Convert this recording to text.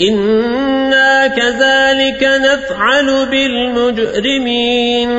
إنا كذلك نفعل بالمجرمين